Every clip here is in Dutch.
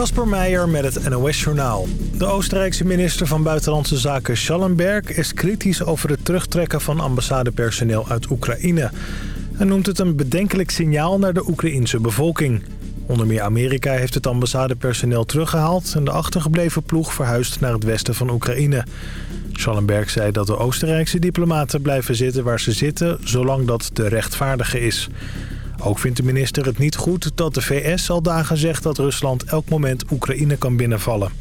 Kasper Meijer met het NOS-journaal. De Oostenrijkse minister van Buitenlandse Zaken Schallenberg... is kritisch over het terugtrekken van ambassadepersoneel uit Oekraïne. Hij noemt het een bedenkelijk signaal naar de Oekraïense bevolking. Onder meer Amerika heeft het ambassadepersoneel teruggehaald... en de achtergebleven ploeg verhuisd naar het westen van Oekraïne. Schallenberg zei dat de Oostenrijkse diplomaten blijven zitten waar ze zitten... zolang dat de rechtvaardige is... Ook vindt de minister het niet goed dat de VS al dagen zegt dat Rusland elk moment Oekraïne kan binnenvallen.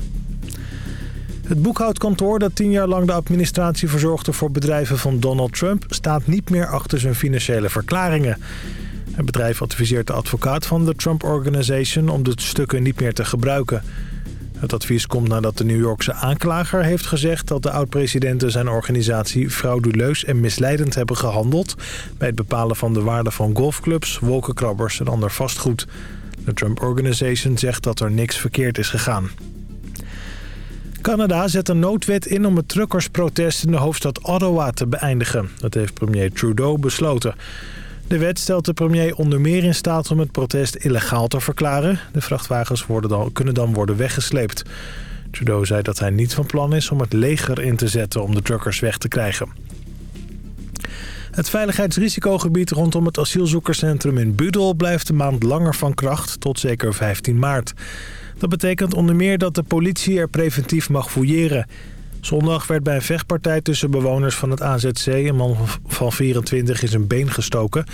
Het boekhoudkantoor dat tien jaar lang de administratie verzorgde voor bedrijven van Donald Trump staat niet meer achter zijn financiële verklaringen. Het bedrijf adviseert de advocaat van de Trump Organization om de stukken niet meer te gebruiken. Het advies komt nadat de New Yorkse aanklager heeft gezegd... dat de oud-presidenten zijn organisatie frauduleus en misleidend hebben gehandeld... bij het bepalen van de waarde van golfclubs, wolkenkrabbers en ander vastgoed. De Trump Organization zegt dat er niks verkeerd is gegaan. Canada zet een noodwet in om het truckersprotest in de hoofdstad Ottawa te beëindigen. Dat heeft premier Trudeau besloten. De wet stelt de premier onder meer in staat om het protest illegaal te verklaren. De vrachtwagens worden dan, kunnen dan worden weggesleept. Trudeau zei dat hij niet van plan is om het leger in te zetten om de truckers weg te krijgen. Het veiligheidsrisicogebied rondom het asielzoekerscentrum in Budel blijft een maand langer van kracht tot zeker 15 maart. Dat betekent onder meer dat de politie er preventief mag fouilleren. Zondag werd bij een vechtpartij tussen bewoners van het AZC... een man van 24 in zijn been gestoken.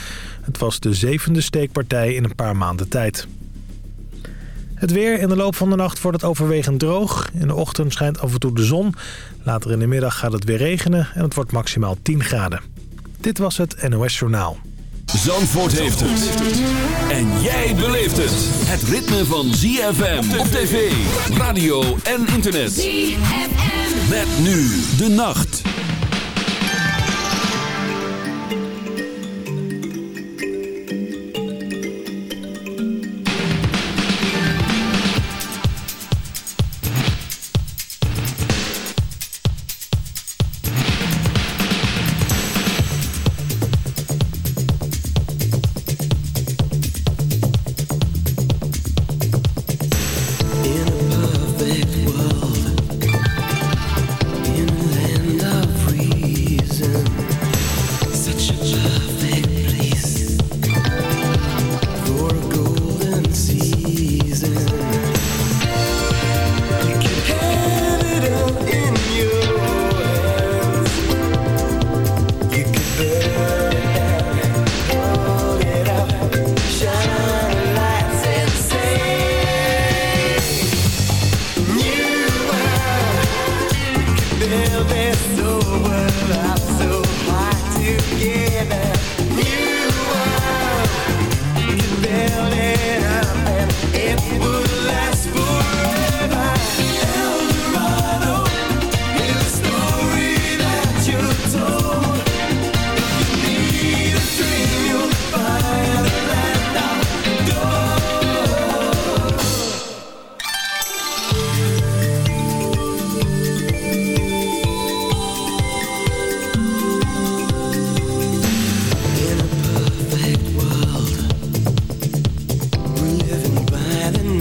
Het was de zevende steekpartij in een paar maanden tijd. Het weer in de loop van de nacht wordt het overwegend droog. In de ochtend schijnt af en toe de zon. Later in de middag gaat het weer regenen en het wordt maximaal 10 graden. Dit was het NOS Journaal. Zandvoort heeft het. En jij beleeft het. Het ritme van ZFM op tv, radio en internet. ZFM. Met nu de nacht.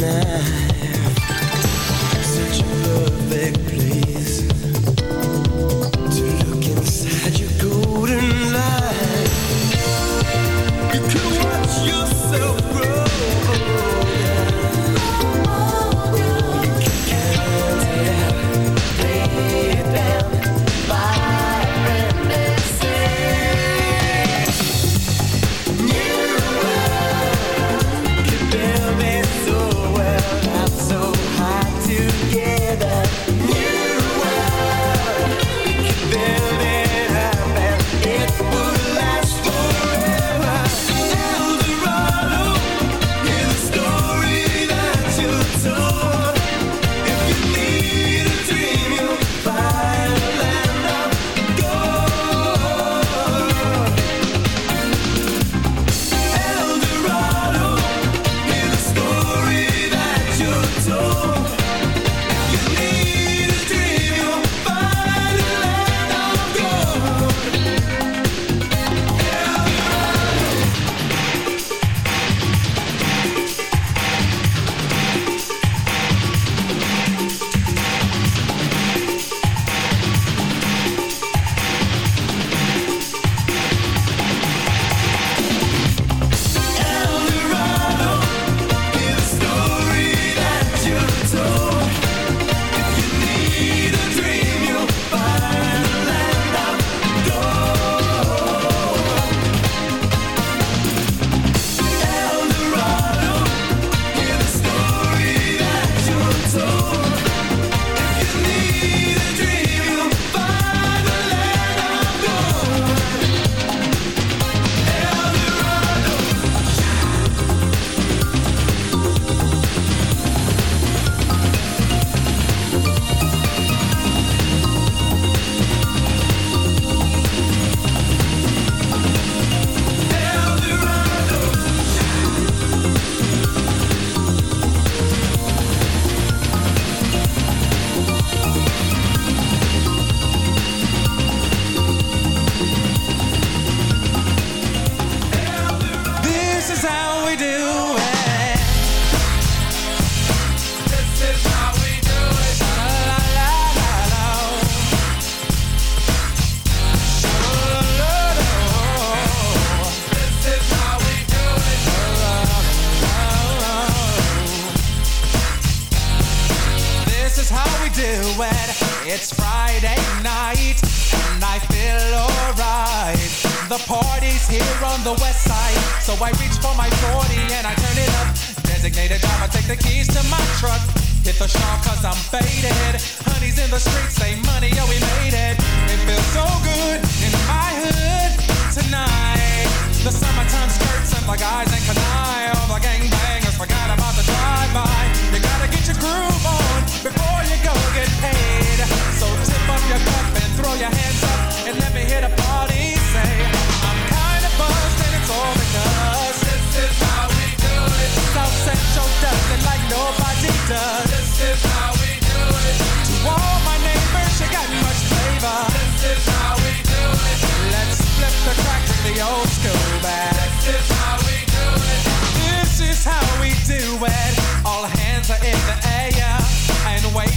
tonight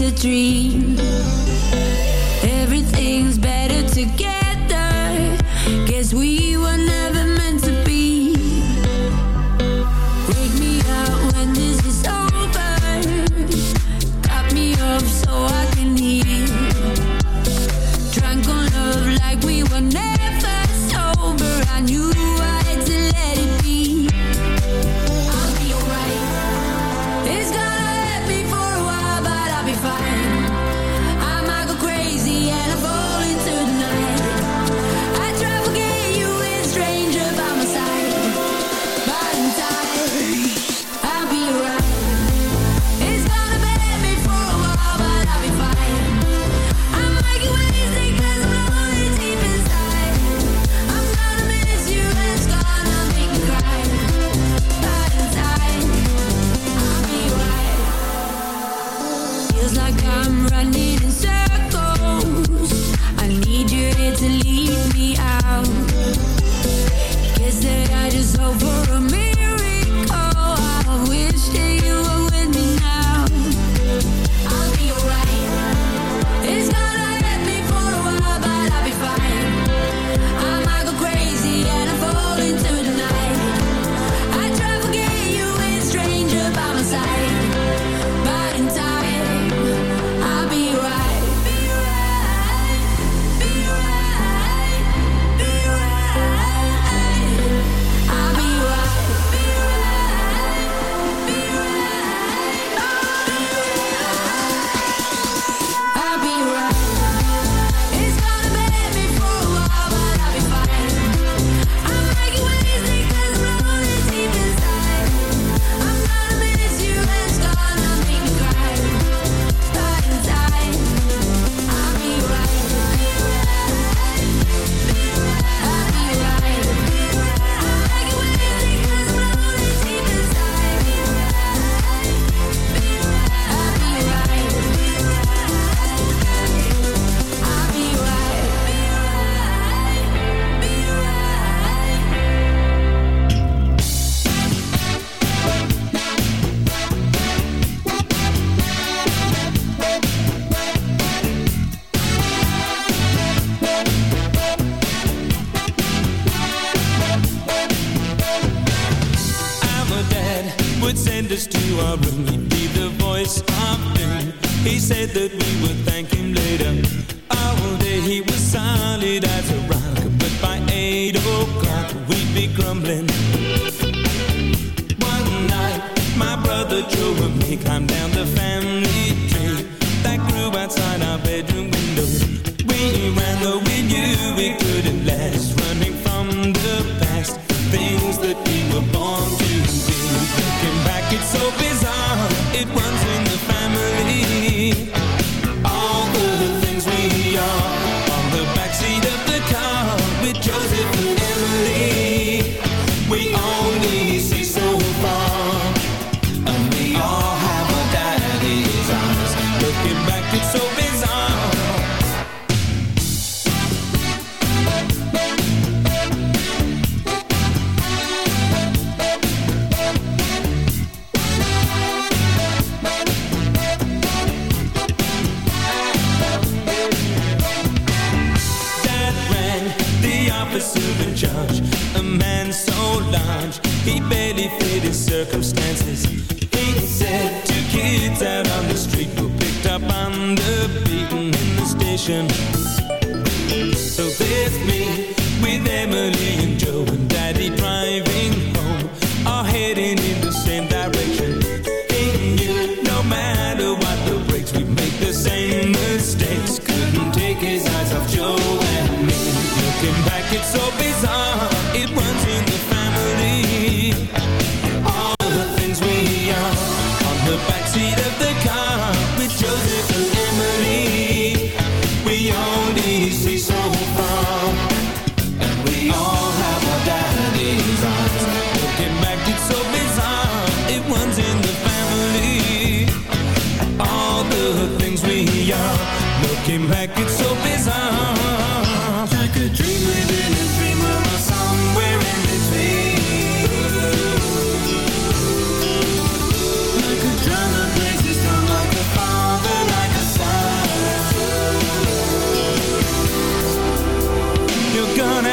a dream.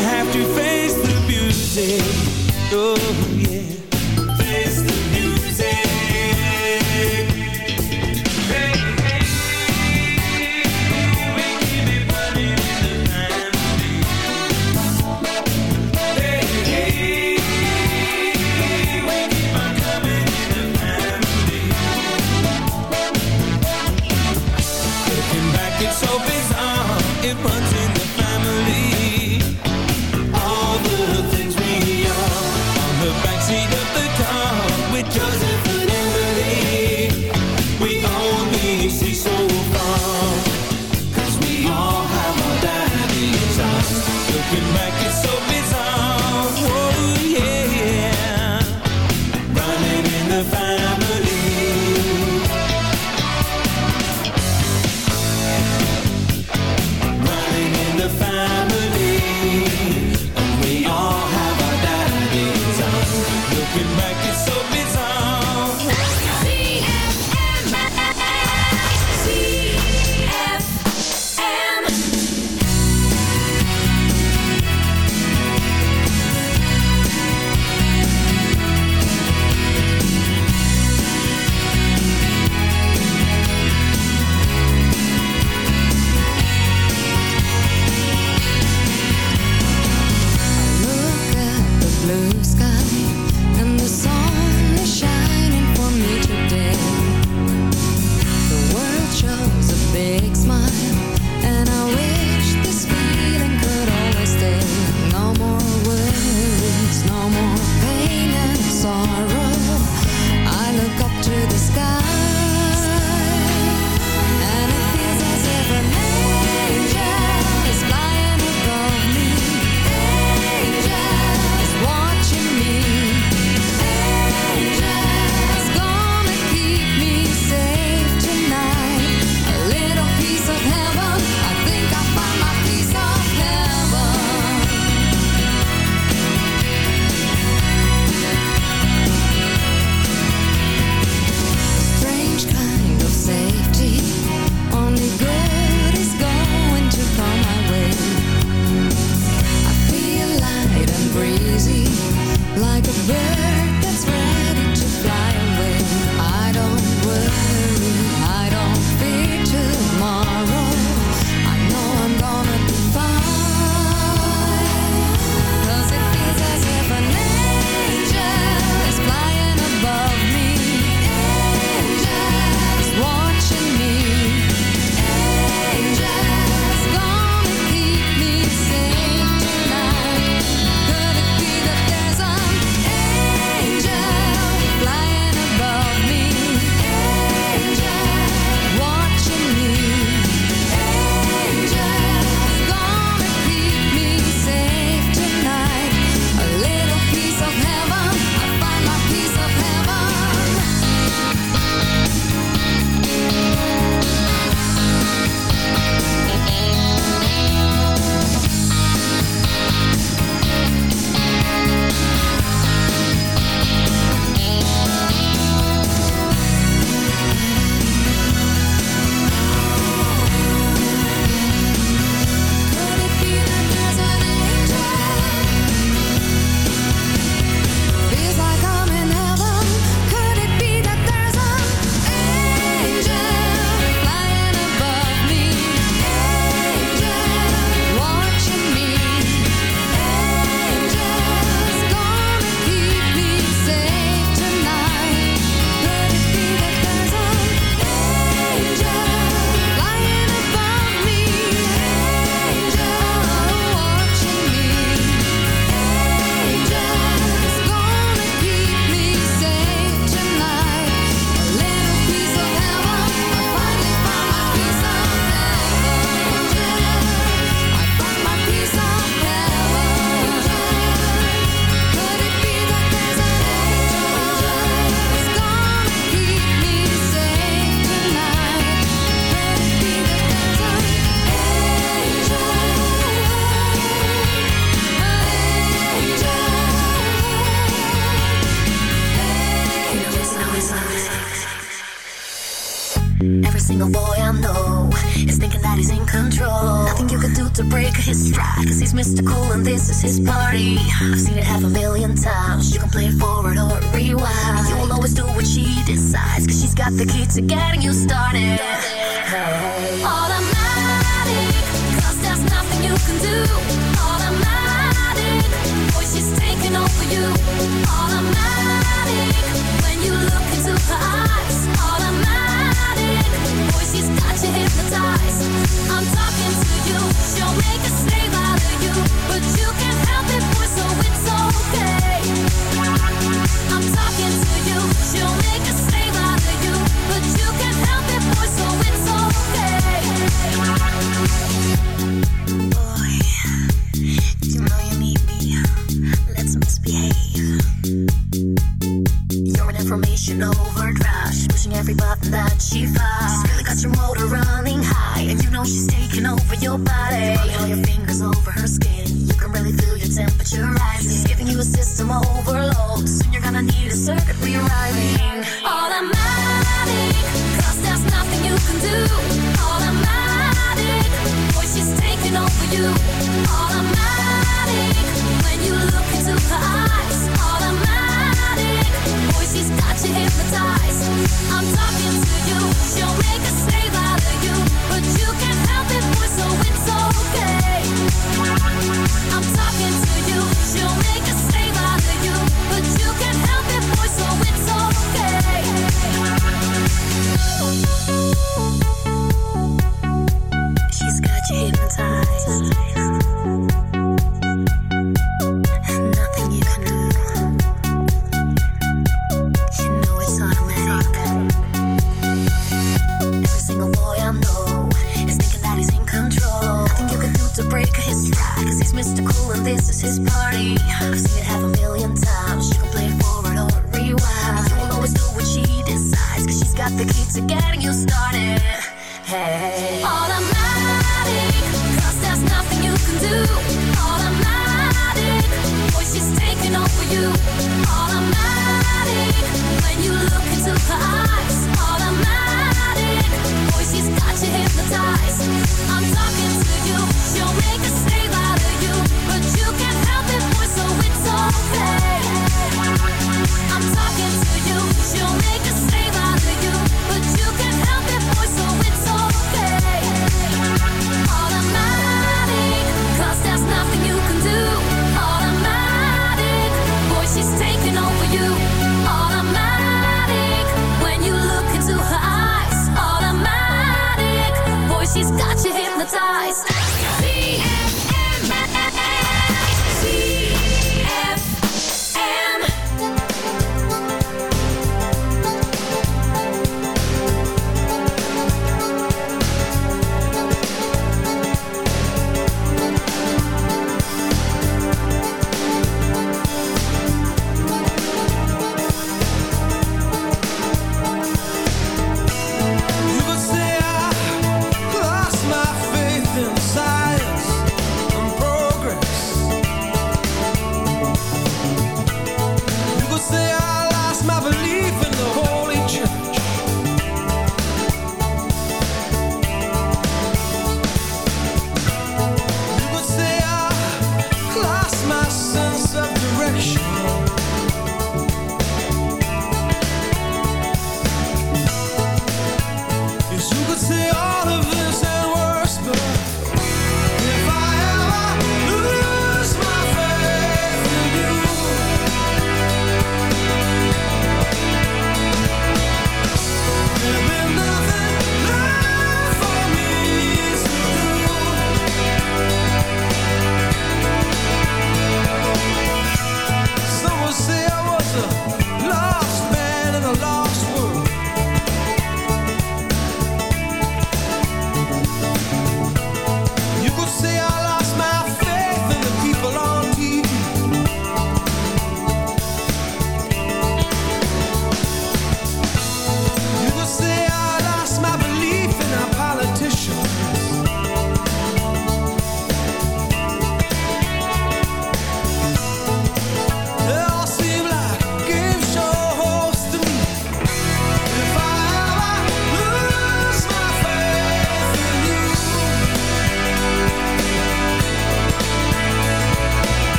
Have to face the music. Oh yeah,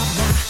blah blah.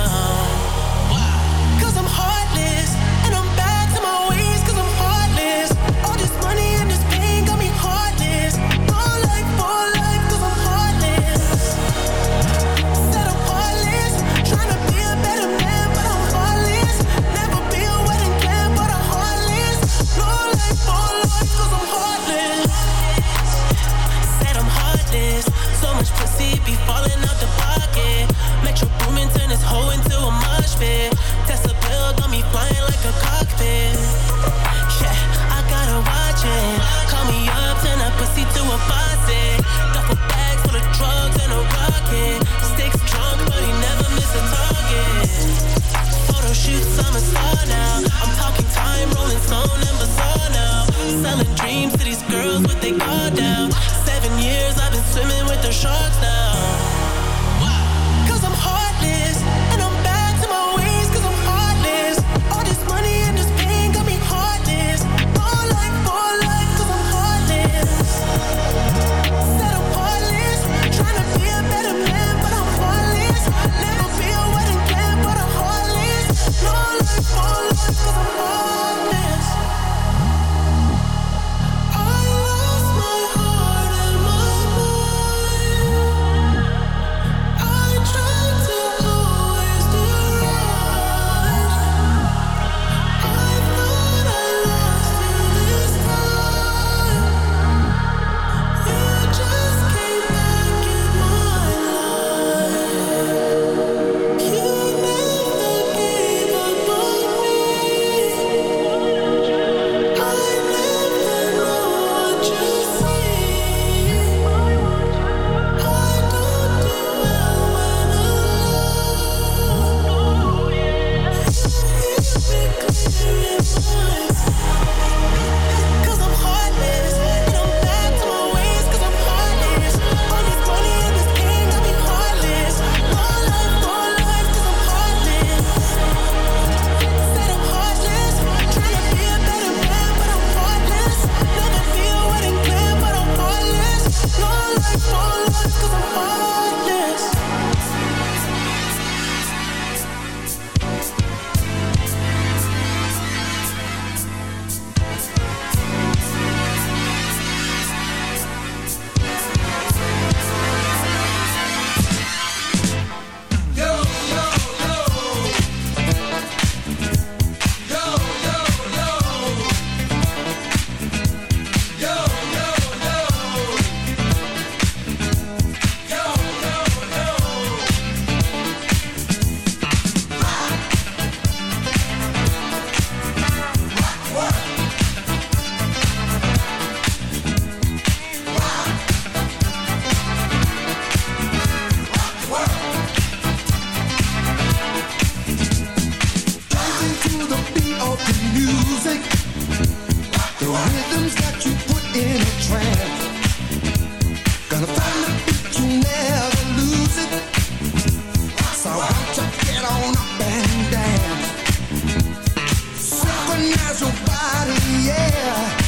body, yeah.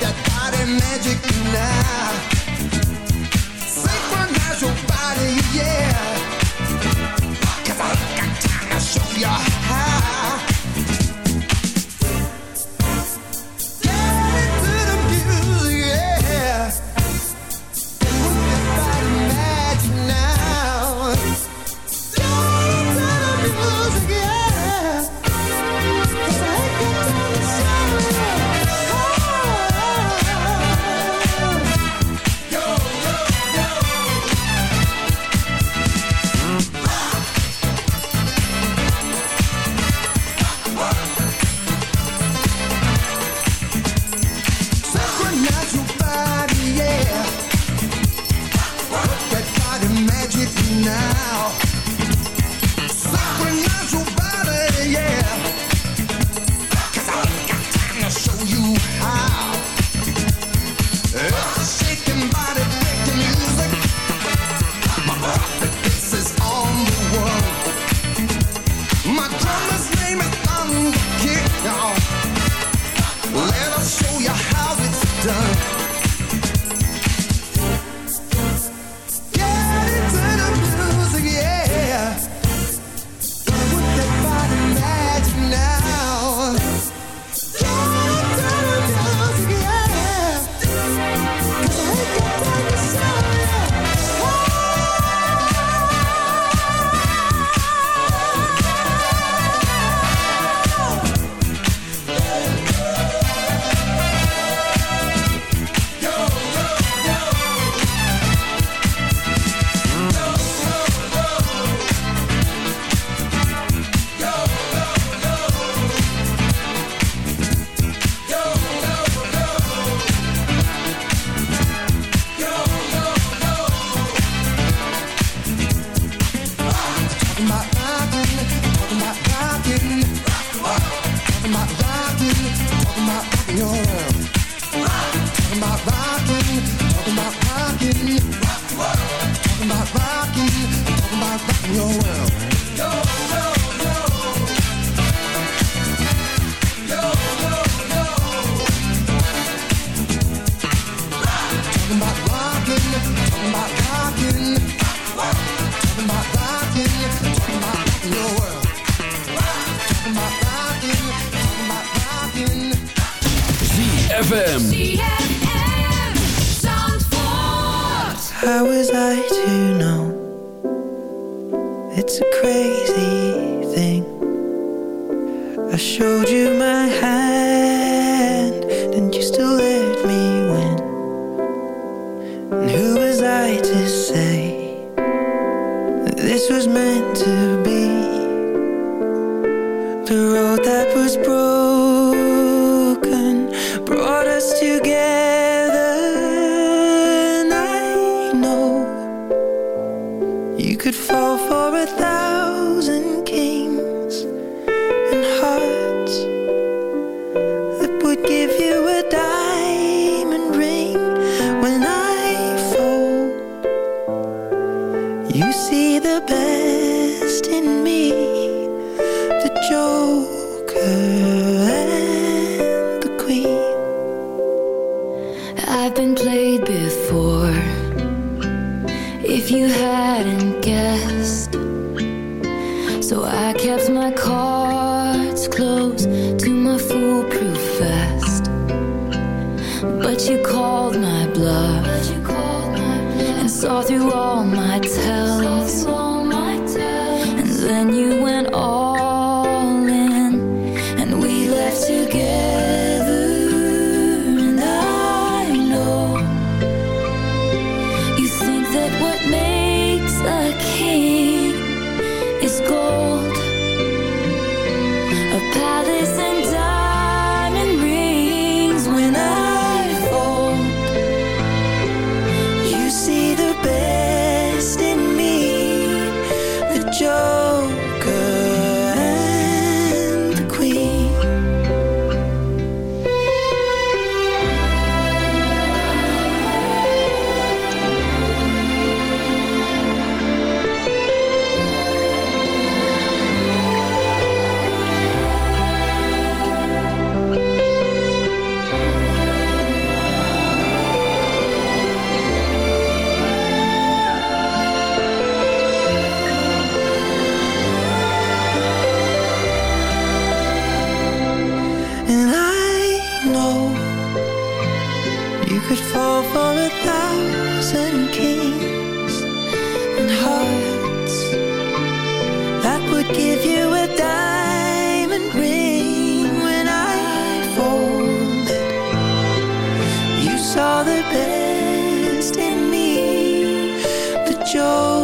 That body magic. Synchronize your body, yeah. Cause I got time to show you how. 就